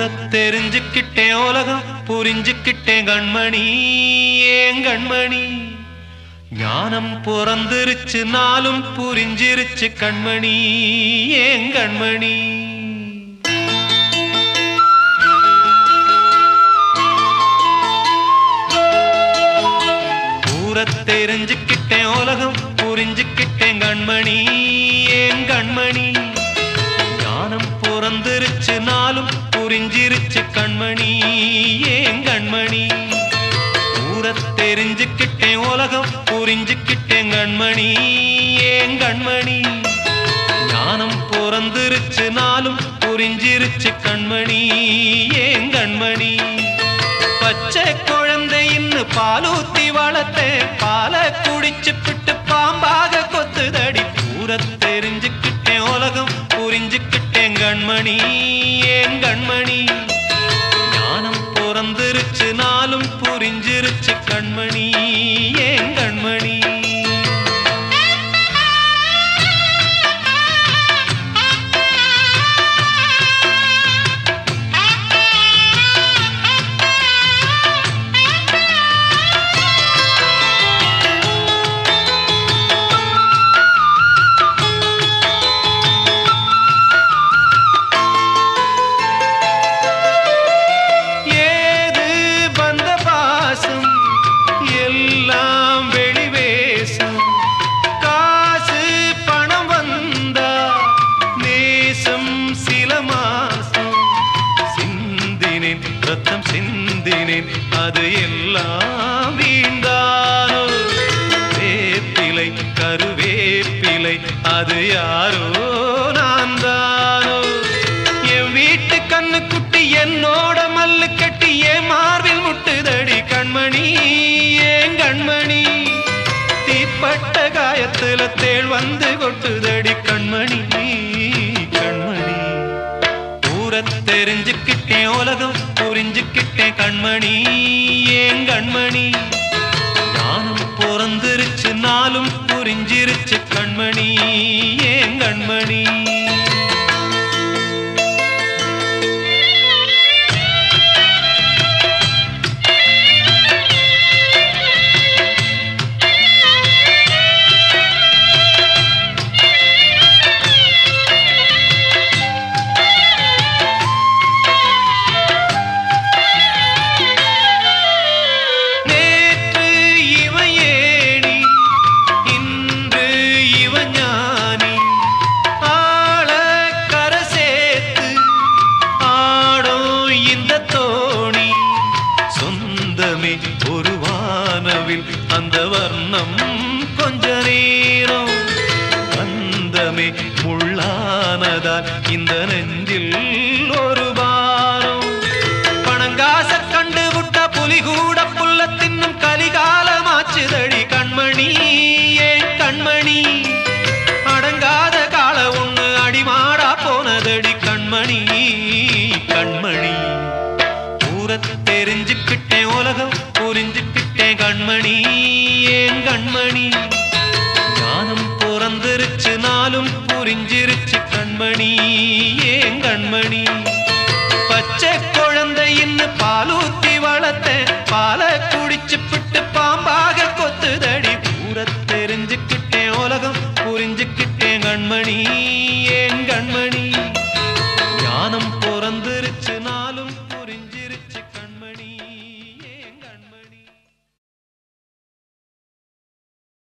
ஊர தெரிஞ்சுக்கிட்டேன் உலகம் புரிஞ்சுக்கிட்டேன் கண்மணி ஏன் கண்மணி? ஞானம் பிறந்துருச்சு நாளும் புரிஞ்சிருச்சு கண்மணி ஏன் கண்மணி? ஊர தெரிஞ்சுக்கிட்டேன் உலகம் புரிஞ்சுக்கிட்டேன் கண்மணி ஏன் கண்மணி? புரிஞ்சிருச்சு கண்மணி ஏன் கண்மணி? ஊர தெரிஞ்சுக்கிட்டேன் உலகம் புரிஞ்சுக்கிட்டேன் கண்மணி ஏன் கண்மணி? ஞானம் பிறந்திருச்சு நாளும் புரிஞ்சிருச்சு கண்மணி ஏன் கண்மணி? பச்சை குழந்தைன்னு பாலூத்தி வளர்த்தேன் பால குடிச்சு பிட்டு பாம்பாக கொத்துதடி. பூர தெரிஞ்சுக்கிட்டேன் உலகம் புரிஞ்சுக்கிட்டேன் கண்மணி. புரிஞ்சிருச்சு கண்மணி அது எல்லாம் வீண்டானோ வேப்பிலை கருவேப்பிலை அது யாரோ நான் தானோ என் வீட்டு கண்ணு குட்டி என்னோட மல்லு கட்டி என் மார்பில் முட்டுதடி கண்மணி ஏன் கண்மணி. தீப்பட்ட காயத்துல தேள் வந்து கொட்டுதடி கண்மணி கண்மணி. ஊர தெரிஞ்சுக்கிட்டேன் உலகம். புரிஞ்சுக்கிட்டேன் கண்மணி ஏன் கண்மணி? ஞானம் பிறந்திருச்சு நாளும் புரிஞ்சிருச்சு கண்மணி. அந்த வர்ணம் கொஞ்ச நேரம் அந்தமே முள்ளானதால் இந்த நெஞ்சில் ஒரு பாரம். பணங்காச கண்டு விட்ட புலி கூட புல்ல தின்னும் கலிகாலமாச்சுதடி கண்மணி ஏன் கண்மணி. அடங்காத கால ஒண்ணு அடிமாடா போனதடி கண்மணி கண்மணி. ஊர தெரிஞ்சுக்கிட்டேன் உலகம் புரிஞ்சுக்கிட்டேன் கேட்ட கண்மணி ஏன் கண்மணி? ஞானம் பிறந்திருச்சு நாளும் புரிஞ்சிருச்சு கண்மணி ஏன் கண்மணி? பச்சை குழந்தையின்னு பாலூத்தி வளர்த்த பால குடிச்சு பிட்டு பாம்பாக கொத்துதடி. பூர தெரிஞ்சுக்கிட்டேன் உலகம் புரிஞ்சுக்கிட்டேன் கண்மணி.